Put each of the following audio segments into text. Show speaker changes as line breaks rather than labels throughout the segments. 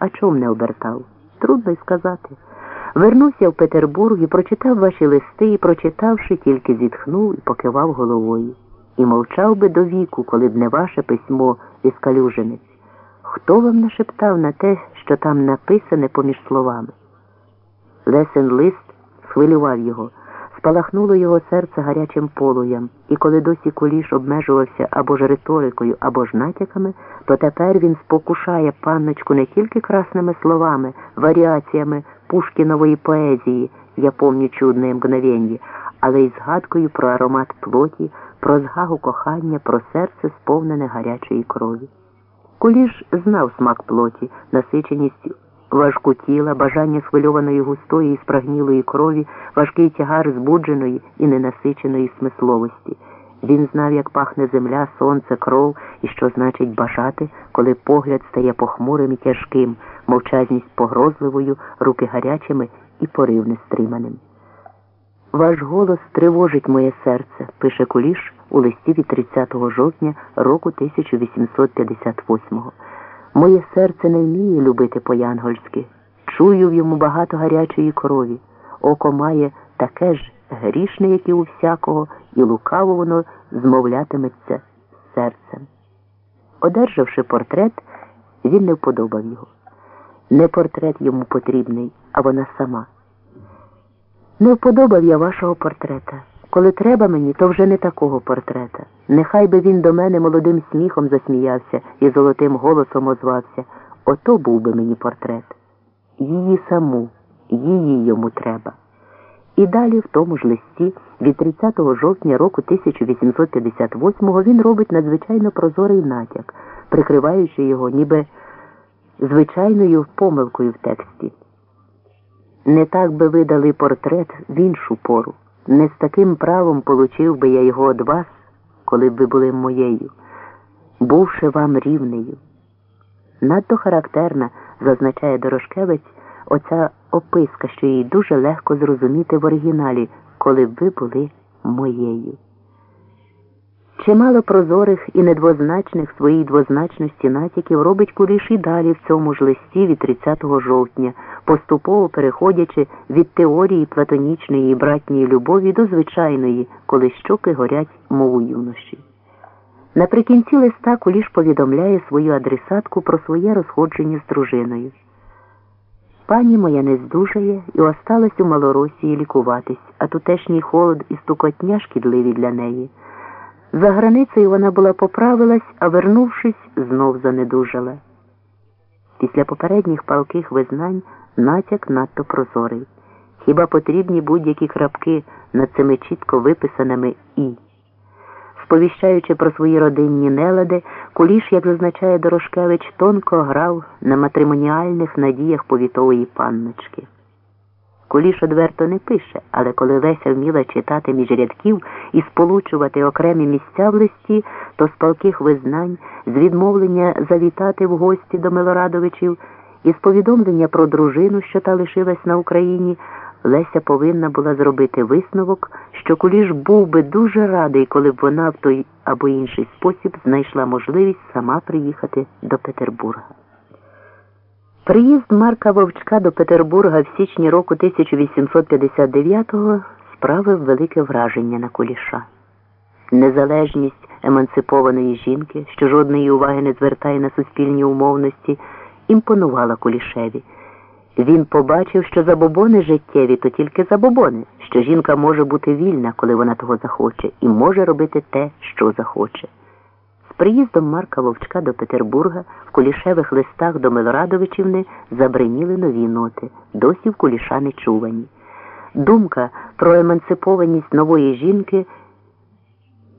А чом не обертав? Трудно й сказати. Вернувся в Петербург і прочитав ваші листи і, прочитавши, тільки зітхнув і покивав головою. І мовчав би до віку, коли б не ваше письмо із калюжинець. Хто вам нашептав на те, що там написане поміж словами? Лесен лист схвилював його, спалахнуло його серце гарячим полуям, і коли досі куліш обмежувався або ж риторикою, або ж натяками, то тепер він спокушає панночку не тільки красними словами, варіаціями Пушкінової поезії, я помню чудне мгновенье, але й згадкою про аромат плоті, про згагу кохання, про серце, сповнене гарячої крові. Куліш знав смак плоті, насиченість важку тіла, бажання схвильованої густої і спрагнілої крові, важкий тягар збудженої і ненасиченої смисловості. Він знав, як пахне земля, сонце, кров і що значить бажати, коли погляд стає похмурим і тяжким, мовчазність погрозливою, руки гарячими і порив нестриманим. Ваш голос тривожить моє серце, пише Куліш у листі від 30 жовтня року 1858-го. Моє серце не вміє любити по-янгольськи. Чую в йому багато гарячої крові. Око має таке ж грішне, як і у всякого, і лукаво воно змовлятиметься серцем. Одержавши портрет, він не вподобав його. Не портрет йому потрібний, а вона сама. Не вподобав я вашого портрета. Коли треба мені, то вже не такого портрета. Нехай би він до мене молодим сміхом засміявся і золотим голосом озвався. Ото був би мені портрет. Її саму, її йому треба. І далі, в тому ж листі, від 30 жовтня року 1858-го він робить надзвичайно прозорий натяк, прикриваючи його ніби звичайною помилкою в тексті. Не так би ви дали портрет в іншу пору. Не з таким правом получив би я його від вас, коли б ви були моєю, бувши вам рівнею. Надто характерна, зазначає Дорошкевець, оця описка, що їй дуже легко зрозуміти в оригіналі, коли б ви були моєю. Чимало прозорих і недвозначних своїй двозначності натяків робить Куліш і далі в цьому ж листі від 30 жовтня, поступово переходячи від теорії платонічної і братньої любові до звичайної, коли щоки горять мову юноші. Наприкінці листа Куліш повідомляє свою адресатку про своє розходження з дружиною. Пані моя не здужає і осталась у Малоросії лікуватись, а тутешній холод і стукотня шкідливі для неї. За границею вона була поправилась, а вернувшись, знов занедужала. Після попередніх палких визнань натяк надто прозорий. Хіба потрібні будь-які крапки над цими чітко виписаними і. Сповіщаючи про свої родинні нелади, куліш, як зазначає Дорошкевич, тонко грав на матримоніальних надіях повітової панночки. Куліш одверто не пише, але коли Леся вміла читати між рядків і сполучувати окремі місця в листі, то з палких визнань, з відмовлення завітати в гості до Милорадовичів і з повідомлення про дружину, що та лишилась на Україні, Леся повинна була зробити висновок, що Куліш був би дуже радий, коли б вона в той або інший спосіб знайшла можливість сама приїхати до Петербурга. Приїзд Марка Вовчка до Петербурга в січні року 1859-го справив велике враження на Куліша. Незалежність емансипованої жінки, що жодної уваги не звертає на суспільні умовності, імпонувала Кулішеві. Він побачив, що забобони життєві то тільки забобони, що жінка може бути вільна, коли вона того захоче, і може робити те, що захоче. Приїздом Марка Вовчка до Петербурга в кулішевих листах до Милорадовичівни забриніли нові ноти, досі в куліша не чувані. Думка про емансипованість нової жінки,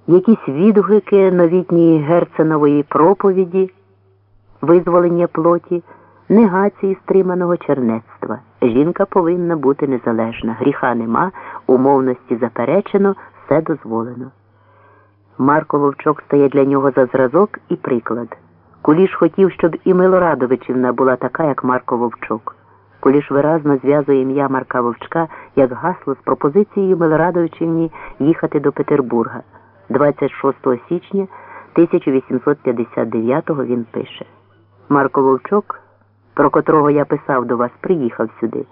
якісь відгуки новітньої Герценової проповіді, визволення плоті негації стриманого чернецтва. Жінка повинна бути незалежна. Гріха нема, умовності заперечено, все дозволено. Марко Вовчок стає для нього за зразок і приклад. Куліш хотів, щоб і Милорадовичівна була така, як Марко Вовчок. Куліш виразно зв'язує ім'я Марка Вовчка як гасло з пропозицією Милорадовичівні їхати до Петербурга. 26 січня 1859-го він пише Марко Вовчок про котрого я писав до вас, приїхав сюди.